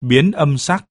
biến âm sắc.